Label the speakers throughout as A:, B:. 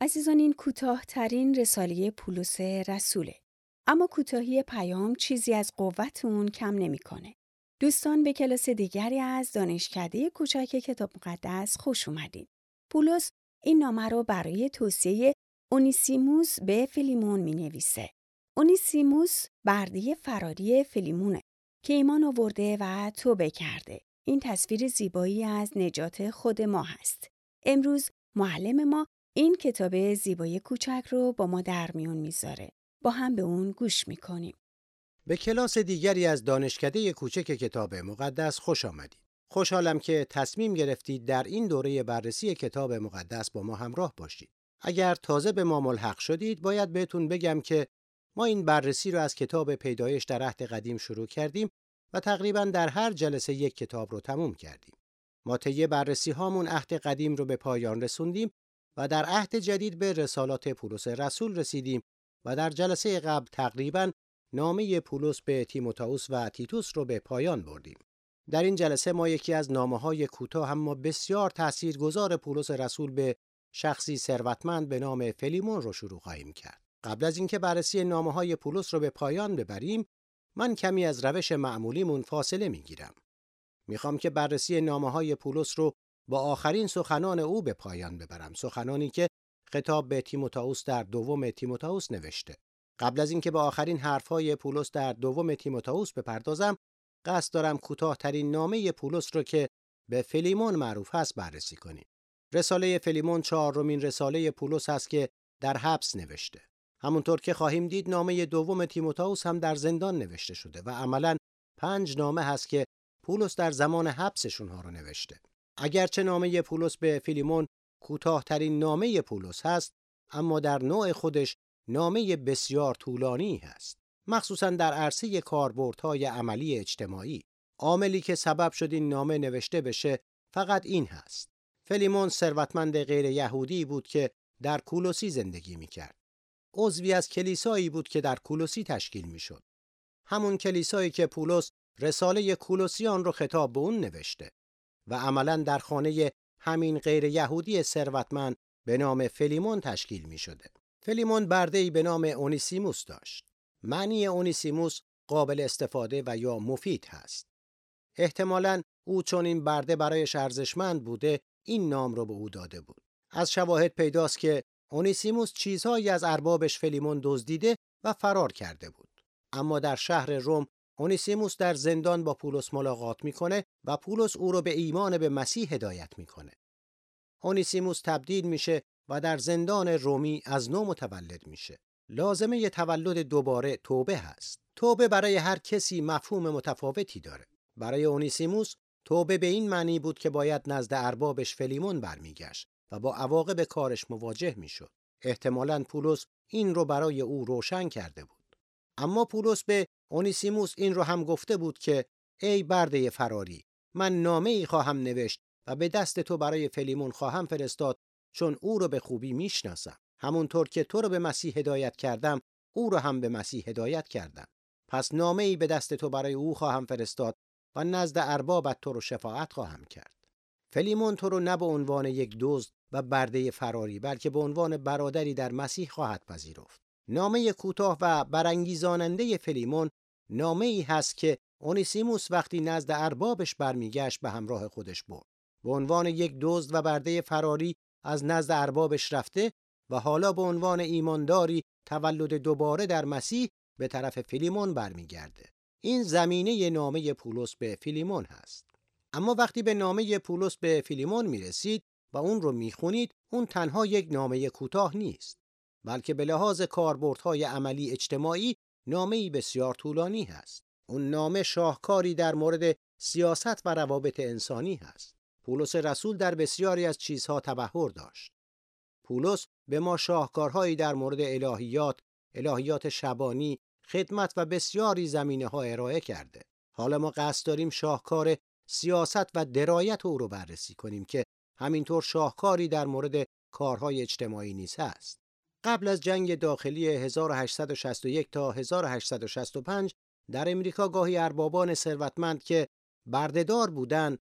A: عزیزان این کوتاهترین رساله پولس رسوله. اما کوتاهی پیام چیزی از قوت اون کم نمی‌کنه. دوستان به کلاس دیگری از دانشکده کوچک کتاب مقدس خوش اومدین. پولس این نامه رو برای توصیه اونیسیموس به فلیمون می نویسه. اونیسیموس بردی فراری فلیمونه که ایمان آورده و توبه کرده. این تصویر زیبایی از نجات خود ما هست. امروز معلم ما این کتاب زیبای کوچک رو با ما در میون می‌ذاره. با هم به اون گوش می‌کنیم.
B: به کلاس دیگری از دانشکده کوچک کتاب مقدس خوش آمدید. خوشحالم که تصمیم گرفتید در این دوره بررسی کتاب مقدس با ما همراه باشید. اگر تازه به ما ملحق شدید باید بهتون بگم که ما این بررسی رو از کتاب پیدایش در عهد قدیم شروع کردیم و تقریبا در هر جلسه یک کتاب رو تموم کردیم. ما طی بررسی هامون عهد قدیم رو به پایان رسوندیم و در عهد جدید به رسالات پولس رسول رسیدیم و در جلسه قبل تقریبا نامه پولس به تیموتائوس و تیتوس رو به پایان بردیم. در این جلسه ما یکی از نامه های کوتاه اما بسیار تاثیرگذار پولس رسول به شخصی ثروتمند به نام فلیمون رو شروع خواهیم کرد. قبل از اینکه بررسی نامه های پولس رو به پایان ببریم، من کمی از روش معمولیمون فاصله می‌گیرم. می‌خوام که بررسی نامه های پولس رو با آخرین سخنان او به پایان ببرم. سخنانی که خطاب به تیموتائوس در دوم تیموتائوس نوشته. قبل از اینکه به آخرین حرفهای پولس در دوم تیموتائوس بپردازم، قصد دارم کوتاهترین نامه پولس رو که به فلیمون معروف هست بررسی کنیم. رساله فلیمون چهارمین رساله پولس هست که در حبس نوشته. همونطور که خواهیم دید نامه دوم تیموتائوس هم در زندان نوشته شده و عملا پنج نامه هست که پولس در زمان حبسشون ها رو نوشته. اگرچه نامه پولس به فیلیمون کوتاهترین نامه پولس هست اما در نوع خودش نامه بسیار طولانی هست. مخصوصا در عرصه کاربردهای عملی اجتماعی. عاملی که سبب شد این نامه نوشته بشه فقط این هست. فلیمون ثروتمند غیر یهودی بود که در کولوسی زندگی می‌کرد. عضوی از کلیسایی بود که در کولوسی تشکیل می‌شد. همون کلیسایی که پولس رساله کولوسیان رو خطاب به اون نوشته. و عملا در خانه همین غیر یهودی ثروتمند به نام فلیمون تشکیل می شده. فلیمون برده به نام اونیسیموس داشت. معنی اونیسیموس قابل استفاده و یا مفید هست. احتمالاً او چون این برده برایش ارزشمند بوده این نام رو به او داده بود. از شواهد پیداست که اونیسیموس چیزهایی از اربابش فلیمون دزدیده و فرار کرده بود. اما در شهر روم اونیسیموس در زندان با پولس ملاقات می‌کنه و پولس او رو به ایمان به مسیح هدایت می‌کنه. اونیسیموس تبدیل میشه و در زندان رومی از نو متولد میشه. لازمه تولد دوباره توبه هست. توبه برای هر کسی مفهوم متفاوتی داره. برای اونیسیموس توبه به این معنی بود که باید نزد اربابش فلیمون برمیگشت و با عواقب کارش مواجه می‌شد. احتمالاً پولس این رو برای او روشن کرده بود. اما پولس به اونیسیموس این رو هم گفته بود که ای برده فراری من نامه ای خواهم نوشت و به دست تو برای فلیمون خواهم فرستاد چون او رو به خوبی می‌شناسم. همونطور که تو رو به مسیح هدایت کردم او رو هم به مسیح هدایت کردم. پس نامه ای به دست تو برای او خواهم فرستاد و نزد اربابت تو رو شفاعت خواهم کرد. فلیمون تو رو نه به عنوان یک دزد و برده فراری بلکه به عنوان برادری در مسیح خواهد پذیرفت. نامه کوتاه و برانگیزاننده فلیمون نامه ای هست که اونیسیموس وقتی نزد اربابش برمیگشت به همراه خودش برد. به عنوان یک دزد و برده فراری از نزد اربابش رفته و حالا به عنوان ایمانداری تولد دوباره در مسیح به طرف فیلیمون برمیگرده. این زمینه نامه پولس به فیلیمون هست. اما وقتی به نامه پولس به فیلیمون می‌رسید و اون رو می‌خونید اون تنها یک نامه کوتاه نیست بلکه به لحاظ کاربردهای عملی اجتماعی نامه‌ای بسیار طولانی هست. اون نامه شاهکاری در مورد سیاست و روابط انسانی هست. پولس رسول در بسیاری از چیزها تبهر داشت. پولس به ما شاهکارهایی در مورد الهیات، الهیات شبانی، خدمت و بسیاری زمینه ها ارائه کرده. حالا ما قصد داریم شاهکار سیاست و درایت او رو بررسی کنیم که همینطور شاهکاری در مورد کارهای اجتماعی نیز هست. قبل از جنگ داخلی 1861 تا 1865 در امریکا گاهی اربابان ثروتمند که بردهدار بودند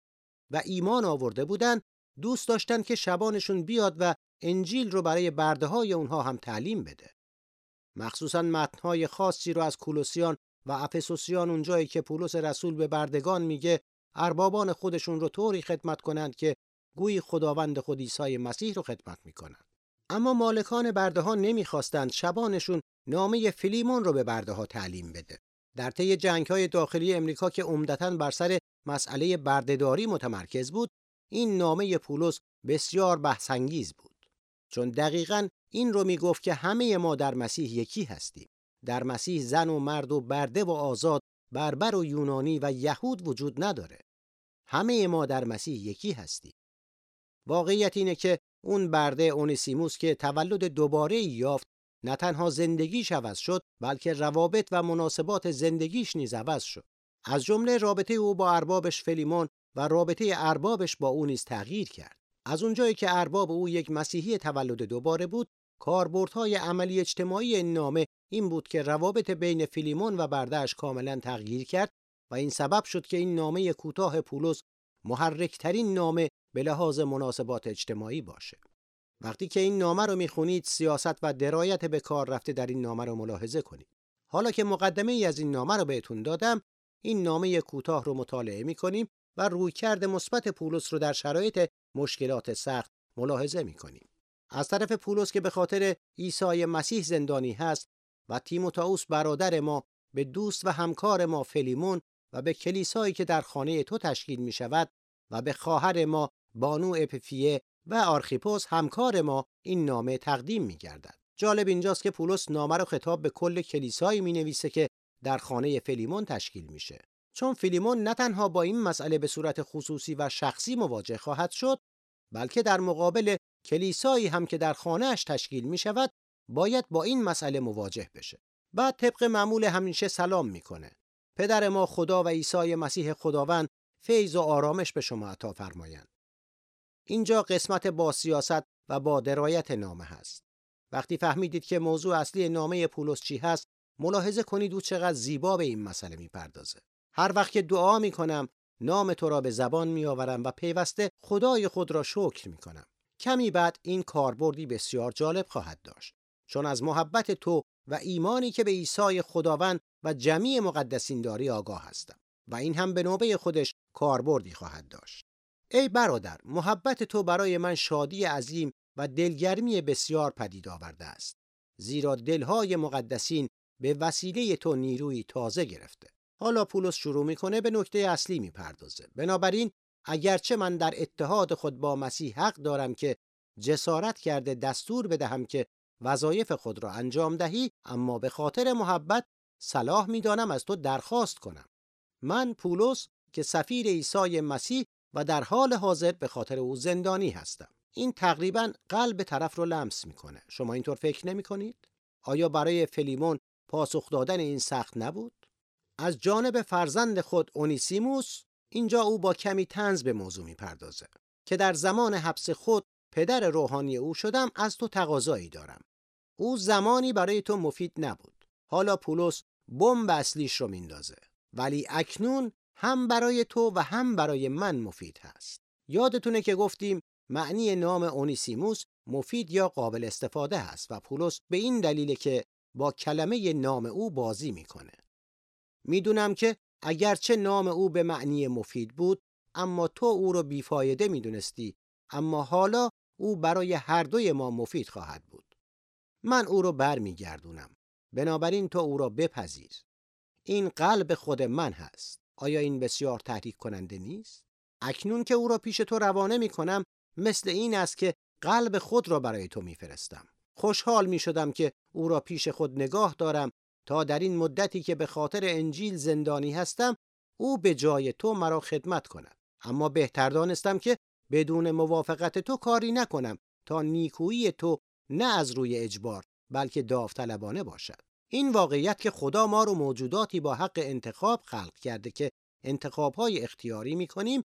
B: و ایمان آورده بودند دوست داشتند که شبانشون بیاد و انجیل رو برای برده های اونها هم تعلیم بده. مخصوصا متنهای خاصی رو از کولوسیان و افسوسیان اونجایی که پولس رسول به بردگان میگه اربابان خودشون رو طوری خدمت کنند که گویی خداوند خود عیسی مسیح رو خدمت می‌کنند. اما مالکان برده ها نمی‌خواستند شبانشون نامه فیلیمون رو به برده ها تعلیم بده. در طی جنگ های داخلی امریکا که عمدتا بر سر مسئله بردهداری متمرکز بود، این نامه پولس بسیار بحثانگیز بود. چون دقیقا این رو می‌گفت که همه ما در مسیح یکی هستیم. در مسیح زن و مرد و برده و آزاد، بربر و یونانی و یهود وجود نداره. همه ما در مسیح یکی هستیم. واقعیت اینه که اون برده اونیسیموس که تولد دوباره یافت نه تنها زندگیش عوض شد بلکه روابط و مناسبات زندگیش نیز عوض شد. از جمله رابطه او با اربابش فلیمون و رابطه اربابش با او نیز تغییر کرد. از اونجایی که ارباب او یک مسیحی تولد دوباره بود، کاربردهای عملی اجتماعی این نامه این بود که روابط بین فیلیمون و بردهش کاملا تغییر کرد و این سبب شد که این نامه کوتاه پولس محرکترین نامه به لحاظ مناسبات اجتماعی باشه. وقتی که این نامه رو می‌خونید سیاست و درایت به کار رفته در این نامه رو ملاحظه کنید. حالا که مقدمه ای از این نامه رو بهتون دادم، این نامه کوتاه رو مطالعه می‌کنیم و رویکرد مثبت پولس رو در شرایط مشکلات سخت ملاحظه می‌کنیم. از طرف پولس که به خاطر عیسی مسیح زندانی هست و تیموتائوس برادر ما به دوست و همکار ما فلیمون و به کلیسایی که در خانه تو تشکیل می شود و به خواهر ما بانو اپفیه و آرخیپوس همکار ما این نامه تقدیم می گردد. جالب اینجاست که پولس نامه رو خطاب به کل کلیسایی می نویسه که در خانه فلیمون تشکیل میشه. چون فیلیمون نه تنها با این مسئله به صورت خصوصی و شخصی مواجه خواهد شد بلکه در مقابل کلیسایی هم که در خانهاش تشکیل می شود باید با این مسئله مواجه بشه. بعد طبق معمول همیشه سلام می‌کنه. پدر ما خدا و عیسی مسیح خداوند فیض و آرامش به شما عطا فرمایند. اینجا قسمت با سیاست و با درایت نامه هست. وقتی فهمیدید که موضوع اصلی نامه پولس چی هست، ملاحظه کنید او چقدر زیبا به این مسئله می‌پردازه. هر وقت که دعا می‌کنم، نام تو را به زبان میآورم و پیوسته خدای خود را شکر می‌کنم. کمی بعد این کاربردی بسیار جالب خواهد داشت. چون از محبت تو و ایمانی که به عیسی خداوند و جمعی مقدسین داری آگاه هستم و این هم به نوبه خودش کاربردی خواهد داشت. ای برادر محبت تو برای من شادی عظیم و دلگرمی بسیار پدید آورده است زیرا دلهای مقدسین به وسیله تو نیروی تازه گرفته. حالا پولس شروع می‌کنه به نکته اصلی می‌پردازه. بنابراین اگرچه من در اتحاد خود با مسیح حق دارم که جسارت کرده دستور بدهم که وظایف خود را انجام دهی اما به خاطر محبت صلاح می‌دانم از تو درخواست کنم. من پولس که سفیر عیسی مسیح و در حال حاضر به خاطر او زندانی هستم. این تقریبا قلب طرف رو لمس می‌کنه. شما اینطور فکر نمی کنید؟ آیا برای فلیمون پاسخ دادن این سخت نبود؟ از جانب فرزند خود اونیسیموس اینجا او با کمی تنز به موضوع می‌پردازه که در زمان حبس خود پدر روحانی او شدم از تو تقاضایی دارم. او زمانی برای تو مفید نبود. حالا پولس بمب اصلیش رو میندازه. ولی اکنون هم برای تو و هم برای من مفید هست. یادتونه که گفتیم معنی نام اونیسیموس مفید یا قابل استفاده هست و پولس به این دلیل که با کلمه نام او بازی می‌کنه. می‌دونم که اگرچه نام او به معنی مفید بود اما تو او رو بیفایده می‌دونستی اما حالا او برای هر دوی ما مفید خواهد بود. من او رو برمیگردونم. بنابراین تو او را بپذیر. این قلب خود من هست. آیا این بسیار تحریک کننده نیست؟ اکنون که او را پیش تو روانه می کنم مثل این است که قلب خود را برای تو میفرستم. خوشحال می شدم که او را پیش خود نگاه دارم تا در این مدتی که به خاطر انجیل زندانی هستم او به جای تو مرا خدمت کند. اما بهتر دانستم که بدون موافقت تو کاری نکنم تا نیکویی تو نه از روی اجبار بلکه داوطلبانه باشد. این واقعیت که خدا ما رو موجوداتی با حق انتخاب خلق کرده که انتخابهای اختیاری می‌کنیم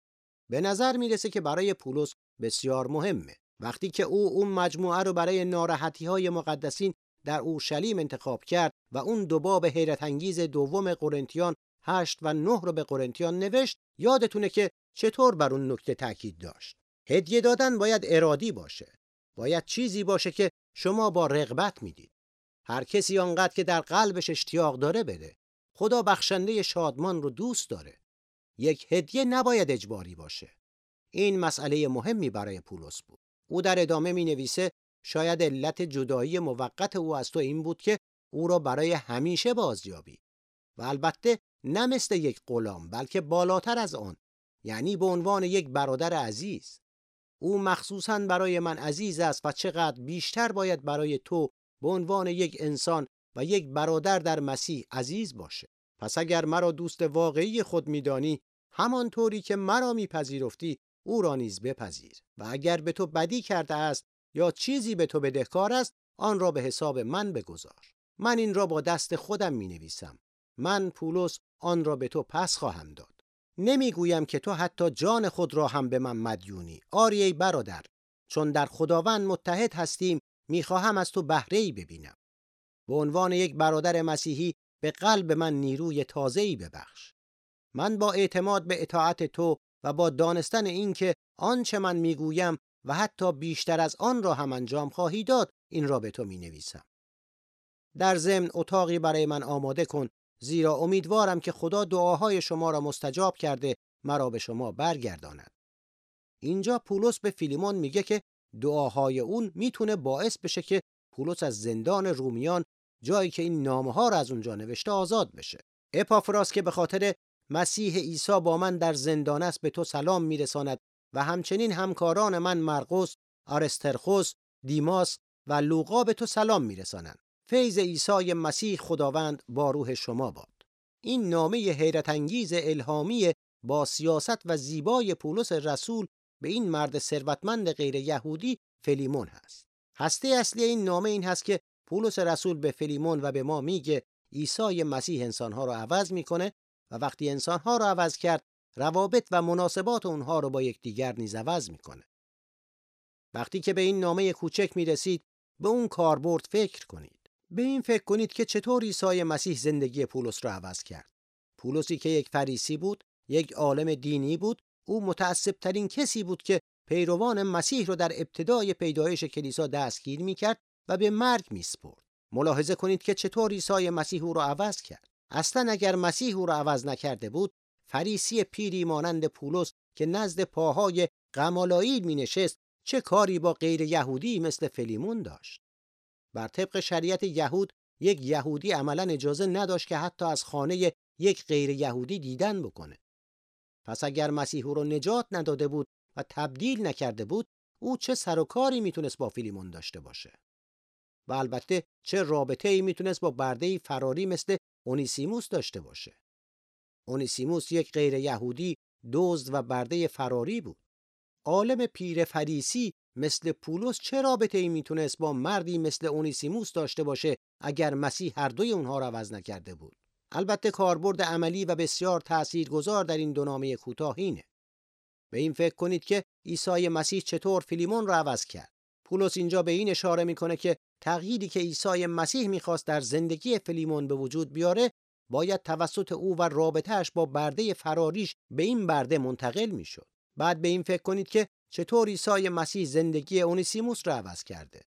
B: به نظر می‌رسه که برای پولس بسیار مهمه. وقتی که او اون مجموعه رو برای ناراحتی های مقدسین در اورشلیم انتخاب کرد و اون دوباب حیرت انگیز دوم قرنتیان هشت و نه رو به قرنتیان نوشت یادتونه که چطور بر اون نکته تاکید داشت. هدیه دادن باید ارادی باشه. باید چیزی باشه که شما با رغبت می‌دید. هر کسی آنقدر که در قلبش اشتیاق داره بده. خدا بخشنده شادمان رو دوست داره. یک هدیه نباید اجباری باشه. این مسئله مهمی برای پولس بود. او در ادامه می نویسه شاید علت جدایی موقت او از تو این بود که او را برای همیشه بازیابی و البته نه مثل یک غلام بلکه بالاتر از آن یعنی به عنوان یک برادر عزیز او مخصوصا برای من عزیز است و چقدر بیشتر باید برای تو به عنوان یک انسان و یک برادر در مسیح عزیز باشه. پس اگر مرا دوست واقعی خود میدانی همانطوری که مرا میپذیرفتی او را نیز بپذیر. و اگر به تو بدی کرده است یا چیزی به تو بدهکار است آن را به حساب من بگذار. من این را با دست خودم می نویسم من پولس آن را به تو پس خواهم داد. نمی‌گویم که تو حتی جان خود را هم به من مدیونی. آری برادر چون در خداوند متحد هستیم می‌خواهم از تو بهره ای ببینم به عنوان یک برادر مسیحی به قلب من نیروی تازه‌ای ببخش من با اعتماد به اطاعت تو و با دانستن اینکه آنچه من می‌گویم و حتی بیشتر از آن را هم انجام خواهی داد این را به تو می نویسم. در ضمن اتاقی برای من آماده کن زیرا امیدوارم که خدا دعاهای شما را مستجاب کرده مرا به شما برگرداند. اینجا پولس به فیلیمون میگه که دعاهای اون می‌تونه باعث بشه که پولس از زندان رومیان جایی که این نامه ها را از اونجا نوشته آزاد بشه. اپافراس که به خاطر مسیح عیسی با من در زندان است به تو سلام میرساند و همچنین همکاران من مرقس، آرسترخوس، دیماس و لوقا به تو سلام میرسانند. فیض عیسی مسیح خداوند با روح شما باد. این نامه حیرت انگیز الهامی با سیاست و زیبای پولس رسول به این مرد ثروتمند غیر یهودی فلیمون هست. هسته اصلی این نامه این هست که پولس رسول به فلیمون و به ما میگه عیسی مسیح انسانها رو عوض می‌کنه و وقتی انسانها رو عوض کرد روابط و مناسبات اونها رو با یکدیگر نیز عوض می‌کنه. وقتی که به این نامه کوچک می‌رسید به اون کاربرد فکر کنید. به این فکر کنید که چطور عیسی مسیح زندگی پولس را عوض کرد. پولسی که یک فریسی بود، یک عالم دینی بود، او متعصب ترین کسی بود که پیروان مسیح را در ابتدای پیدایش کلیسا دستگیر می‌کرد و به مرگ میسپرد. ملاحظه کنید که چطور عیسی مسیح او را عوض کرد. اصلا اگر مسیح او را عوض نکرده بود، فریسی پیری مانند پولس که نزد پاهای غمالائیل می نشست چه کاری با غیر یهودی مثل فلیمون داشت بر طبق شریعت یهود یک یهودی عملا اجازه نداشت که حتی از خانه یک غیر یهودی دیدن بکنه پس اگر مسیح رو نجات نداده بود و تبدیل نکرده بود او چه سر و کاری می‌تونست با فیلیمون داشته باشه و البته چه رابطه ای می‌تونست با برده فراری مثل اونیسیموس داشته باشه اونیسیموس یک غیر یهودی دزد و برده فراری بود. عالم پیر فریسی مثل پولس چه رابطه ای می‌تونست با مردی مثل اونیسیموس داشته باشه اگر مسیح هر دوی اونها را عوض نکرده بود؟ البته کاربرد عملی و بسیار تاثیرگذار در این دو نامه کوتاه اینه. به این فکر کنید که عیسی مسیح چطور فیلیمون را عوض کرد. پولس اینجا به این اشاره می‌کنه که تغییری که عیسی مسیح می‌خواست در زندگی فیلیمون به وجود بیاره باید توسط او و رابطهش با برده فراریش به این برده منتقل می‌شد. بعد به این فکر کنید که چطور عیسی مسیح زندگی اونیسیموس را عوض کرده.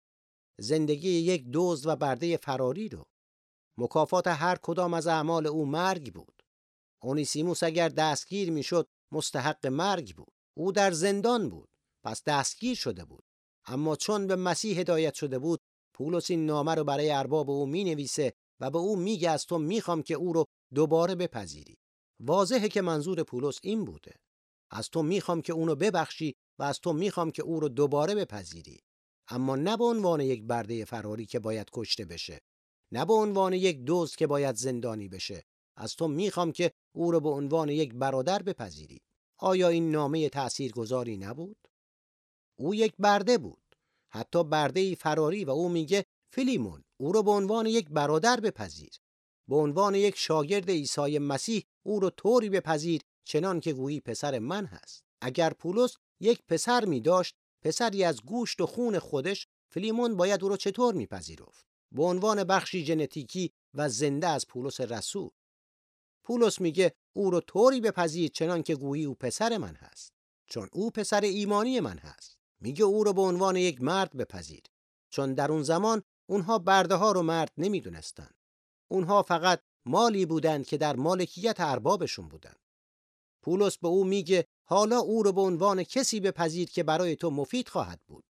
B: زندگی یک دزد و برده فراری رو. مکافات هر کدام از اعمال او مرگ بود. اونیسیموس اگر دستگیر می‌شد مستحق مرگ بود. او در زندان بود. پس دستگیر شده بود. اما چون به مسیح هدایت شده بود پولس این نامه رو برای ارباب او می نویسه و به او میگه از تو می‌خوام که او رو دوباره بپذیری واضحه که منظور پولس این بوده از تو می‌خوام که اونو ببخشی و از تو می‌خوام که او رو دوباره بپذیری اما نه به عنوان یک برده فراری که باید کشته بشه نه به عنوان یک دوست که باید زندانی بشه. از تو می‌خوام که او رو به عنوان یک برادر بپذیری. آیا این نامه تاثیرگذاری نبود؟ او یک برده بود. حتی برده فراری و او میگه فیلیمون او را به عنوان یک برادر بپذیر. به عنوان یک شاگرد عیسی مسیح او را طوری بپذیر چنان که گویی پسر من هست. اگر پولس یک پسر می داشت پسری از گوشت و خون خودش فلیمون باید او را چطور میپذیرفت؟ به عنوان بخشی ژنتیکی و زنده از پولس رسول. پولس میگه او رو طوری بپذیر چنان که گویی او پسر من هست چون او پسر ایمانی من هست. میگه او رو به عنوان یک مرد بپذیر چون در اون زمان اونها برده ها رو مرد نمی‌دونستن اونها فقط مالی بودند که در مالکیت اربابشون بودند. پولس به او میگه حالا او رو به عنوان کسی بپذیر که برای تو مفید خواهد بود.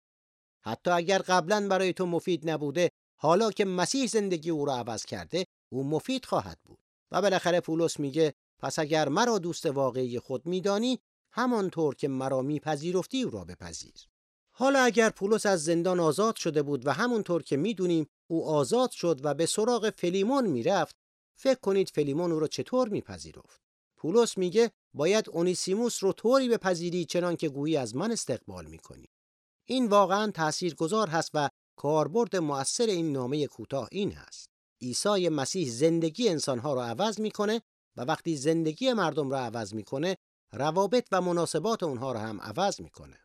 B: حتی اگر قبلا برای تو مفید نبوده حالا که مسیح زندگی او را عوض کرده او مفید خواهد بود. و بالاخره پولس میگه پس اگر مرا دوست واقعی خود میدانی همانطور که مرا میپذیرفتی او را بپذیر. حالا اگر پولس از زندان آزاد شده بود و همونطور که می‌دونیم او آزاد شد و به سراغ فلیمون می‌رفت فکر کنید فلیمون او را چطور میپذیرفت؟ پولس میگه باید اونیسیموس رو طوری بپذیری چنان که گویی از من استقبال می‌کنی. این واقعا تاثیرگذار هست و کاربرد مؤثر این نامه کوتاه این هست عیسی مسیح زندگی انسانها رو عوض می‌کنه و وقتی زندگی مردم رو عوض می‌کنه روابط و مناسبات اونها رو هم عوض می‌کنه.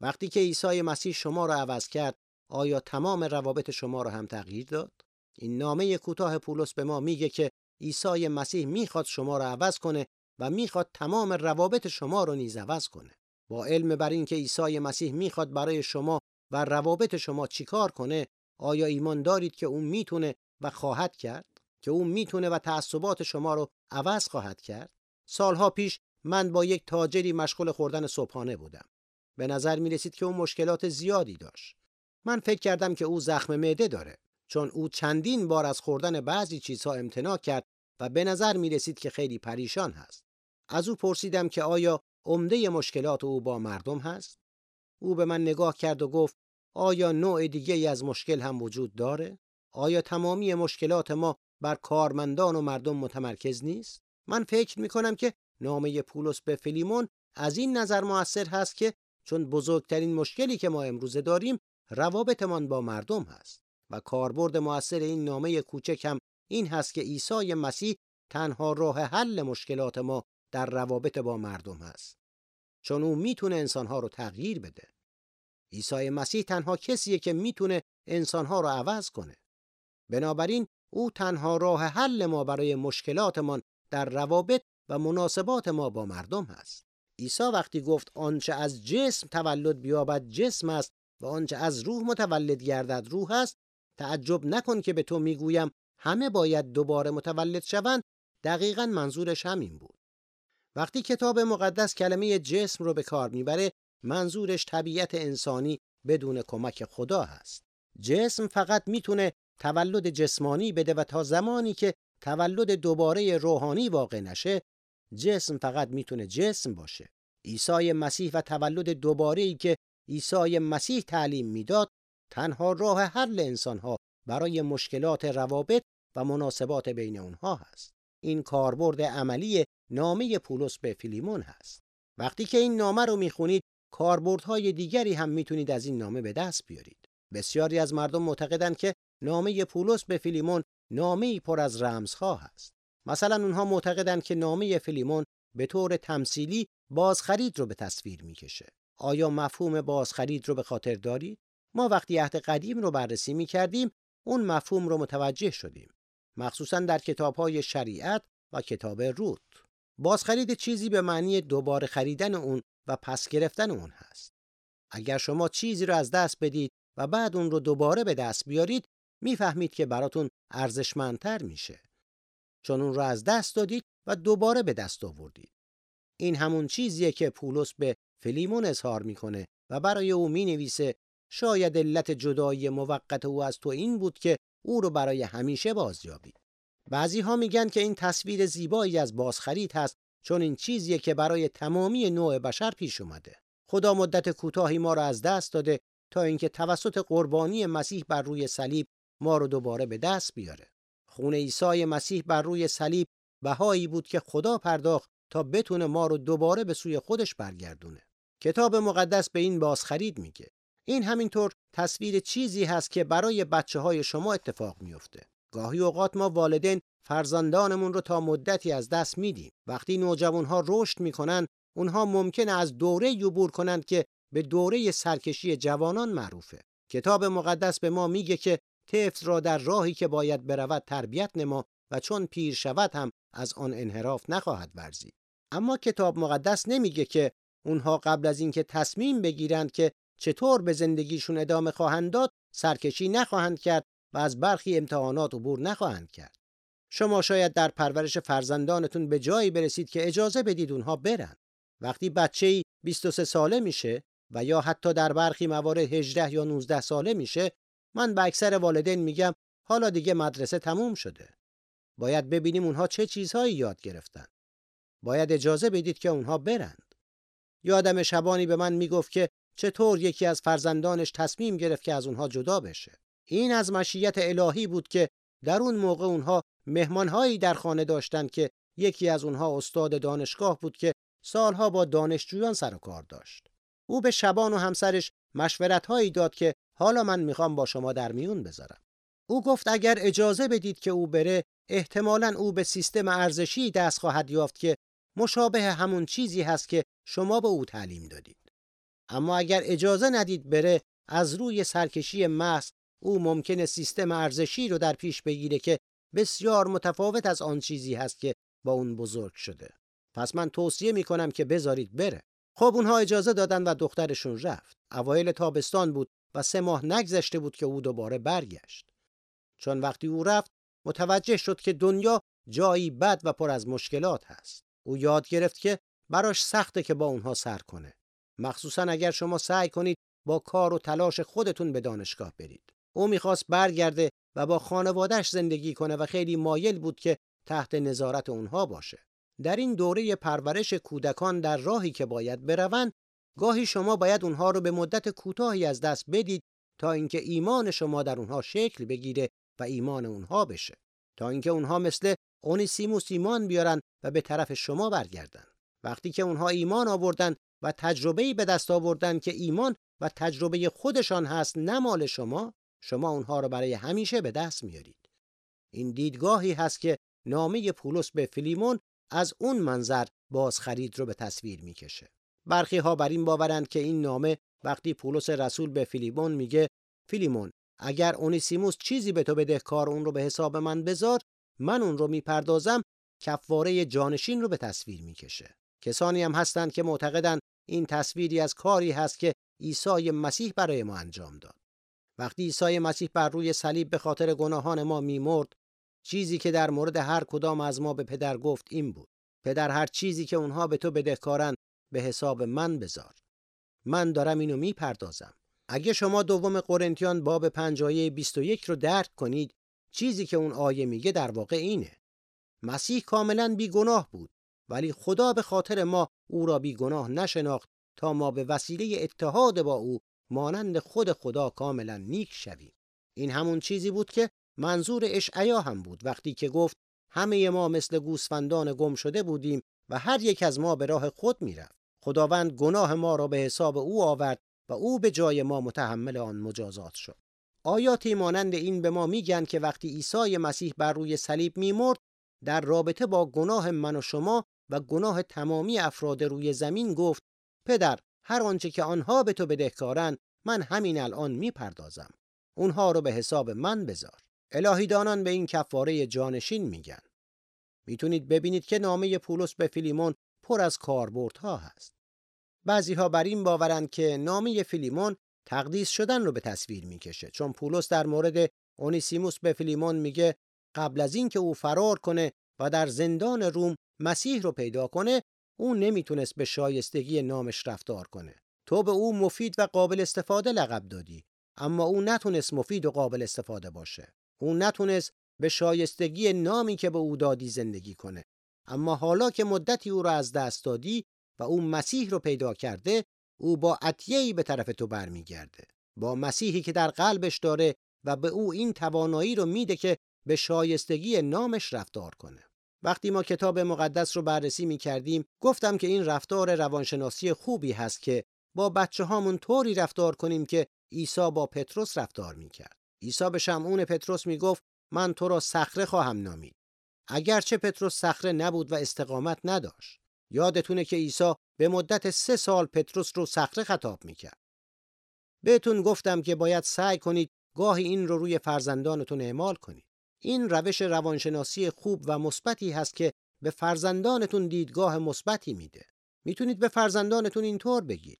B: وقتی که عیسی مسیح شما رو عوض کرد آیا تمام روابط شما رو هم تغییر داد؟ این نامه کوتاه پولس به ما میگه که عیسی مسیح می‌خواد شما رو عوض کنه و می‌خواد تمام روابط شما رو نیز عوض کنه. با علم بر این که عیسی مسیح می‌خواد برای شما و روابط شما چیکار کنه آیا ایمان دارید که اون می‌تونه و خواهد کرد؟ که اون می‌تونه و تعصبات شما رو عوض خواهد کرد؟ سالها پیش من با یک تاجری مشغول خوردن صبحانه بودم. به نظر می رسید که او مشکلات زیادی داشت. من فکر کردم که او زخم معده داره چون او چندین بار از خوردن بعضی چیزها امتناع کرد و به نظر می رسید که خیلی پریشان هست. از او پرسیدم که آیا عمده مشکلات او با مردم هست؟ او به من نگاه کرد و گفت آیا نوع دیگه از مشکل هم وجود داره؟ آیا تمامی مشکلات ما بر کارمندان و مردم متمرکز نیست؟ من فکر می کنم که نامه پولس به فلیمون از این نظر موثر هست که چون بزرگترین مشکلی که ما امروزه داریم روابطمان با مردم هست و کاربرد موثر این نامه کوچک هم این هست که عیسی مسیح تنها راه حل مشکلات ما در روابط با مردم هست. چون او می‌تونه انسانها رو تغییر بده. عیسی مسیح تنها کسیه که می‌تونه انسانها رو عوض کنه. بنابراین او تنها راه حل ما برای مشکلاتمان در روابط و مناسبات ما با مردم هست. عیسی وقتی گفت آنچه از جسم تولد بیابد جسم است و آنچه از روح متولد گردد روح است تعجب نکن که به تو می‌گویم همه باید دوباره متولد شوند. دقیقا منظورش همین بود. وقتی کتاب مقدس کلمه جسم رو به کار می‌بره منظورش طبیعت انسانی بدون کمک خدا هست. جسم فقط می‌تونه تولد جسمانی بده و تا زمانی که تولد دوباره روحانی واقع نشه جسم فقط می‌تونه جسم باشه. عیسی مسیح و تولد دوباره ای که عیسی مسیح تعلیم می‌داد تنها راه حل انسانها برای مشکلات روابط و مناسبات بین اونها هست. این کاربرد عملی نامه پولس به فیلیمون هست. وقتی که این نامه رو می‌خونید کاربردهای دیگری هم می‌تونید از این نامه به دست بیارید. بسیاری از مردم معتقدند که نامه پولس به فیلیمون نامه پر از رمزها هست. مثلا اونها معتقدند که نامه فیلیمون به طور تمثیلی بازخرید رو به تصویر می‌کشه. آیا مفهوم بازخرید رو به خاطر دارید؟ ما وقتی عهد قدیم رو بررسی می‌کردیم اون مفهوم رو متوجه شدیم. مخصوصا در کتابهای شریعت و کتاب روت بازخرید چیزی به معنی دوباره خریدن اون و پس گرفتن اون هست. اگر شما چیزی رو از دست بدید و بعد اون رو دوباره به دست بیارید می‌فهمید که براتون ارزشمندتر میشه. چون اون رو از دست دادید و دوباره به دست آوردید. این همون چیزیه که پولس به فلیمون اظهار می‌کنه و برای او می‌نویسه شاید علت جدایی موقت او از تو این بود که او رو برای همیشه بازیابی. بعضی ها میگن که این تصویر زیبایی از بازخرید هست چون این چیزیه که برای تمامی نوع بشر پیش اومده. خدا مدت کوتاهی ما را از دست داده تا اینکه توسط قربانی مسیح بر روی صلیب ما رو دوباره به دست بیاره. خون عیسی مسیح بر روی صلیب بهایی بود که خدا پرداخت تا بتونه ما رو دوباره به سوی خودش برگردونه. کتاب مقدس به این بازخرید میگه. این همینطور تصویر چیزی هست که برای بچه های شما اتفاق میفته گاهی اوقات ما والدین فرزندانمون رو تا مدتی از دست میدیم. وقتی نوجوانها رشد می‌کنن اونها ممکنه از دوره عبور کنند که به دوره سرکشی جوانان معروفه. کتاب مقدس به ما میگه که طفل را در راهی که باید برود تربیت نما و چون پیر شود هم از آن انحراف نخواهد ورزید. اما کتاب مقدس نمیگه که اونها قبل از اینکه تصمیم بگیرند که چطور به زندگیشون ادامه خواهند داد سرکشی نخواهند کرد و از برخی امتحانات عبور نخواهند کرد. شما شاید در پرورش فرزندانتون به جایی برسید که اجازه بدید اونها برن. وقتی بچه‌ای 23 ساله میشه و یا حتی در برخی موارد 18 یا 19 ساله میشه من به اکثر والدین میگم حالا دیگه مدرسه تموم شده. باید ببینیم اونها چه چیزهایی یاد گرفتن. باید اجازه بدید که اونها برند. یادم شبانی به من می‌گفت که چطور یکی از فرزندانش تصمیم گرفت که از اونها جدا بشه. این از مشیت الهی بود که در اون موقع اونها مهمانهایی در خانه داشتند که یکی از اونها استاد دانشگاه بود که سالها با دانشجویان سر و کار داشت. او به شبان و همسرش مشورت هایی داد که حالا من می‌خوام با شما در میون بذارم. او گفت اگر اجازه بدید که او بره احتمالا او به سیستم ارزشی دست خواهد یافت که مشابه همون چیزی هست که شما به او تعلیم دادید. اما اگر اجازه ندید بره از روی سرکشی محض او ممکنه سیستم ارزشی رو در پیش بگیره که بسیار متفاوت از آن چیزی هست که با اون بزرگ شده. پس من توصیه می‌کنم که بذارید بره. خب اونها اجازه دادن و دخترشون رفت. اوایل تابستان بود و سه ماه نگذشته بود که او دوباره برگشت. چون وقتی او رفت متوجه شد که دنیا جایی بد و پر از مشکلات هست. او یاد گرفت که براش سخته که با اونها سر کنه. مخصوصا اگر شما سعی کنید با کار و تلاش خودتون به دانشگاه برید. او می‌خواست برگرده و با خانوادهش زندگی کنه و خیلی مایل بود که تحت نظارت اونها باشه. در این دوره پرورش کودکان در راهی که باید بروند، گاهی شما باید اونها رو به مدت کوتاهی از دست بدید تا اینکه ایمان شما در اونها شکل بگیره و ایمان اونها بشه. تا اینکه اونها مثل اونیسیموس ایمان بیارن و به طرف شما برگردن. وقتی که اونها ایمان آوردن و تجربه‌ای به دست آوردن که ایمان و تجربه خودشان هست نه مال شما شما اونها رو برای همیشه به دست میارید. این دیدگاهی هست که نامه پولس به فیلیمون از اون منظر باز خرید رو به تصویر می‌کشه. برخی ها بر این باورند که این نامه وقتی پولس رسول به فیلیمون میگه فیلیمون اگر اونیسیموس چیزی به تو بده کار اون رو به حساب من بذار من اون رو می‌پردازم کفاره جانشین رو به تصویر می‌کشه. کسانی هم هستند که معتقدند این تصویری از کاری هست که عیسی مسیح برای ما انجام داد. وقتی عیسی مسیح بر روی صلیب به خاطر گناهان ما میمرد، چیزی که در مورد هر کدام از ما به پدر گفت این بود: پدر هر چیزی که اونها به تو بدهکارن به حساب من بذار. من دارم اینو می‌پردازم. اگه شما دوم قرنتیان باب 5 آیه 21 رو درک کنید، چیزی که اون آیه میگه در واقع اینه. مسیح کاملا بیگناه بود ولی خدا به خاطر ما او را بیگناه نشناخت تا ما به وسیله اتحاد با او مانند خود خدا کاملا نیک شویم. این همون چیزی بود که منظور اشعیا هم بود. وقتی که گفت همه ما مثل گوسفندان گم شده بودیم و هر یک از ما به راه خود می‌رفت. خداوند گناه ما را به حساب او آورد و او به جای ما متحمل آن مجازات شد. آیاتی مانند این به ما میگن که وقتی عیسی مسیح بر روی صلیب میمرد در رابطه با گناه من و شما و گناه تمامی افراد روی زمین گفت پدر هر آنچه که آنها به تو بدهکارند من همین الان می‌پردازم. اونها رو به حساب من بذار. الهیدانان به این کفاره جانشین میگن. می‌تونید ببینید که نامه پولس به فیلیمون پر از کاربردها هست. بعضی ها بر این باورند که نامه فیلیمون تقدیس شدن رو به تصویر می‌کشه چون پولس در مورد اونیسیموس به فیلیمون میگه قبل از اینکه او فرار کنه و در زندان روم مسیح رو پیدا کنه او نمی‌تونست به شایستگی نامش رفتار کنه. تو به او مفید و قابل استفاده لقب دادی اما او نتونست مفید و قابل استفاده باشه. او نتونست به شایستگی نامی که به او دادی زندگی کنه. اما حالا که مدتی او را از دست دادی و او مسیح رو پیدا کرده او با عطیه‌ای به طرف تو برمیگرده. با مسیحی که در قلبش داره و به او این توانایی رو میده که به شایستگی نامش رفتار کنه. وقتی ما کتاب مقدس رو بررسی می کردیم گفتم که این رفتار روانشناسی خوبی هست که با بچه هامون طوری رفتار کنیم که عیسی با پتروس رفتار می کرد. عیسی به شمعون پتروس می گفت من تو را صخره خواهم نامید. اگرچه پتروس صخره نبود و استقامت نداشت. یادتونه که عیسی به مدت سه سال پتروس رو صخره خطاب می کرد. بهتون گفتم که باید سعی کنید گاهی این رو روی فرزندانتون اعمال کنید. این روش روانشناسی خوب و مثبتی هست که به فرزندانتون دیدگاه مثبتی میده. می‌تونید به فرزندانتون اینطور بگید.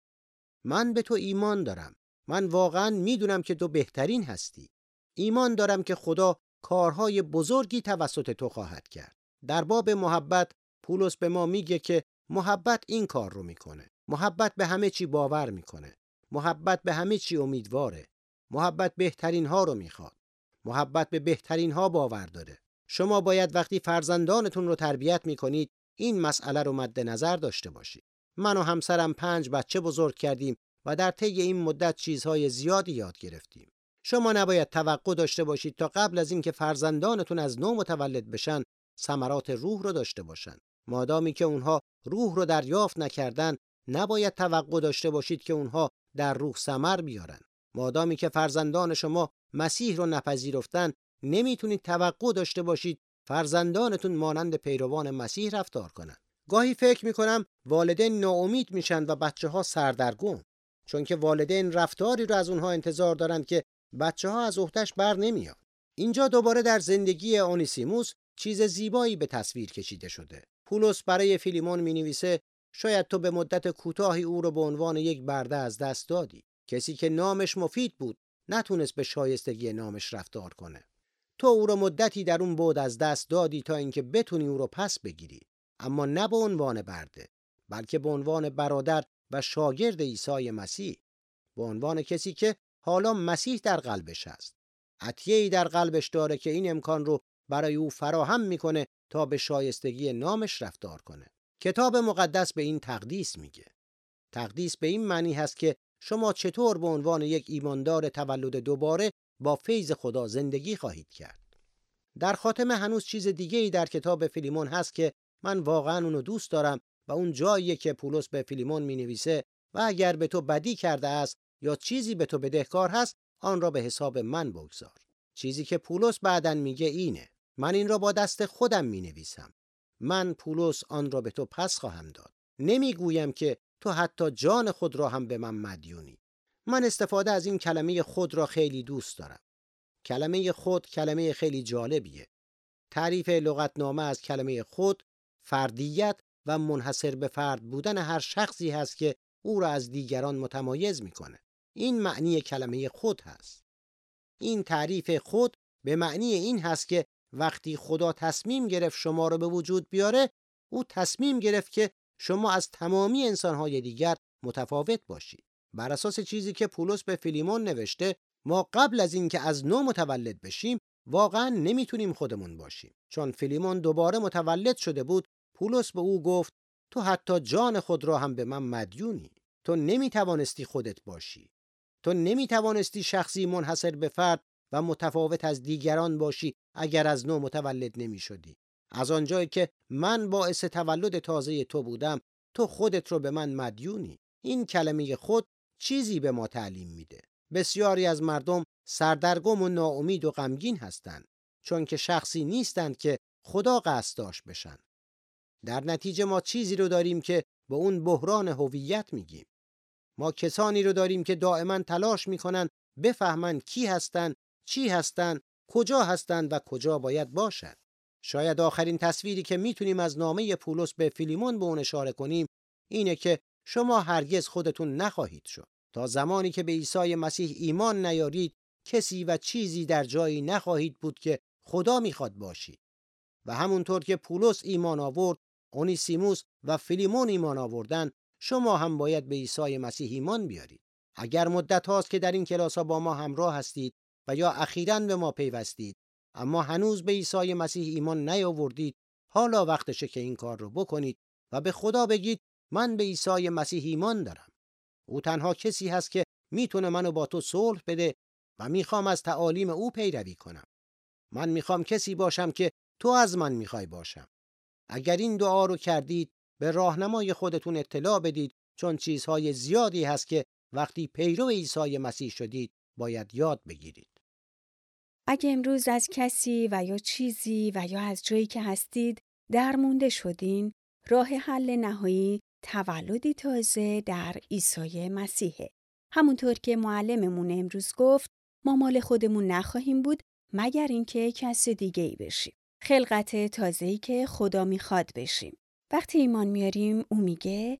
B: من به تو ایمان دارم. من واقعا می‌دونم که تو بهترین هستی. ایمان دارم که خدا کارهای بزرگی توسط تو خواهد کرد. در باب محبت پولس به ما میگه که محبت این کار رو می‌کنه. محبت به همه چی باور می‌کنه. محبت به همه چی امیدواره. محبت بهترین ها رو می‌خواد. محبت به بهترین ها باور داره. شما باید وقتی فرزندانتون رو تربیت می‌کنید این مسئله رو مد نظر داشته باشید. من و همسرم پنج بچه بزرگ کردیم و در طی این مدت چیزهای زیادی یاد گرفتیم. شما نباید توقع داشته باشید تا قبل از اینکه فرزندانتون از نو متولد بشن ثمرات روح رو داشته باشن. مادامی که اونها روح رو دریافت نکردن نباید توقع داشته باشید که اونها در روح ثمر بیارن. مادامی که فرزندان شما مسیح رو نپذیرفتن نمی‌تونید توقع داشته باشید فرزندانتون مانند پیروان مسیح رفتار کنند. گاهی فکر می‌کنم والدین ناامید میشن و بچه ها سردرگم چون که والدین رفتاری رو از اونها انتظار دارند که بچه ها از عهدهش بر نمیاد. اینجا دوباره در زندگی آنیسیموس چیز زیبایی به تصویر کشیده شده. پولس برای فیلیمون می نویسه شاید تو به مدت کوتاهی او را به عنوان یک برده از دست دادی. کسی که نامش مفید بود نتونست به شایستگی نامش رفتار کنه. تو او را مدتی در اون بود از دست دادی تا اینکه بتونی او را پس بگیری. اما نه به عنوان برده بلکه به عنوان برادر و شاگرد عیسی مسیح به عنوان کسی که حالا مسیح در قلبش هست عطیه در قلبش داره که این امکان رو برای او فراهم می‌کنه تا به شایستگی نامش رفتار کنه کتاب مقدس به این تقدیس میگه تقدیس به این معنی هست که شما چطور به عنوان یک ایماندار تولد دوباره با فیض خدا زندگی خواهید کرد؟ در خاتمه هنوز چیز دیگه ای در کتاب فیلیمون هست که من واقعا اونو دوست دارم و اون جاییه که پولس به فیلیمون می نویسه و اگر به تو بدی کرده است یا چیزی به تو بدهکار هست آن را به حساب من بگذار. چیزی که پولس بعدا میگه اینه. من این را با دست خودم می نویسم من پولس آن را به تو پس خواهم داد. نمی‌گویم که تو حتی جان خود را هم به من مدیونی من استفاده از این کلمه خود را خیلی دوست دارم کلمه خود کلمه خیلی جالبیه تعریف لغتنامه از کلمه خود فردیت و منحصر به فرد بودن هر شخصی هست که او را از دیگران متمایز می‌کنه. این معنی کلمه خود هست. این تعریف خود به معنی این هست که وقتی خدا تصمیم گرفت شما را به وجود بیاره او تصمیم گرفت که شما از تمامی انسانهای دیگر متفاوت باشید. بر اساس چیزی که پولس به فیلیمون نوشته ما قبل از اینکه از نو متولد بشیم واقعا نمی‌تونیم خودمون باشیم چون فیلیمون دوباره متولد شده بود پولس به او گفت تو حتی جان خود را هم به من مدیونی تو نمی‌توانستی خودت باشی تو نمی‌توانستی شخصی منحصر به فرد و متفاوت از دیگران باشی اگر از نو متولد نمی شدی. از آنجایی که من باعث تولد تازه تو بودم تو خودت رو به من مدیونی. این کلمه خود چیزی به ما تعلیم میده. بسیاری از مردم سردرگم و ناامید و غمگین هستند چون که شخصی نیستند که خدا قصد داشت بشن. در نتیجه ما چیزی رو داریم که به اون بحران هویت میگیم. ما کسانی رو داریم که دائما تلاش می‌کنن بفهمند کی هستند چی هستند کجا هستند و کجا باید باشند شاید آخرین تصویری که می‌تونیم از نامه پولس به فیلیمون به اون اشاره کنیم اینه که شما هرگز خودتون نخواهید شد. تا زمانی که به عیسی مسیح ایمان نیارید کسی و چیزی در جایی نخواهید بود که خدا می‌خواد باشید. و همونطور که پولس ایمان آورد اونیسیموس و فیلیمون ایمان آوردن شما هم باید به عیسی مسیح ایمان بیارید. اگر مدت هاست که در این کلاس با ما همراه هستید و یا اخیرا به ما پیوستید اما هنوز به عیسی مسیح ایمان نیاوردید حالا وقتشه که این کار رو بکنید و به خدا بگید من به عیسی مسیح ایمان دارم. او تنها کسی هست که می‌تونه منو با تو صلح بده و می‌خوام از تعالیم او پیروی کنم. من می‌خوام کسی باشم که تو از من می‌خوای باشم. اگر این دعا رو کردید به راهنمای خودتون اطلاع بدید چون چیزهای زیادی هست که وقتی پیرو عیسی مسیح شدید باید یاد بگیرید.
A: اگه امروز از کسی و یا چیزی و یا از جایی که هستید درمونده شدین راه حل نهایی تولدی تازه در عیسی مسیحه همونطور که معلممون امروز گفت ما مال خودمون نخواهیم بود مگر اینکه کس دیگه ای بشیم. خلقت تازه‌ای که خدا می‌خواد بشیم. وقتی ایمان میاریم او میگه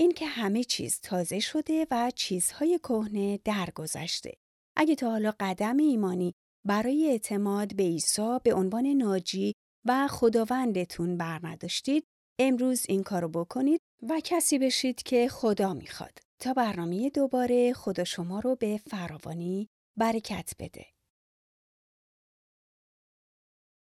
A: اینکه همه چیز تازه شده و چیزهای کهنه درگذشته. اگه تا حالا قدم ایمانی برای اعتماد به عیسی به عنوان ناجی و خداوندتون برنداشتید، امروز این کارو بکنید و کسی بشید که خدا می‌خواد. تا برنامه دوباره خدا شما رو به فراوانی برکت بده.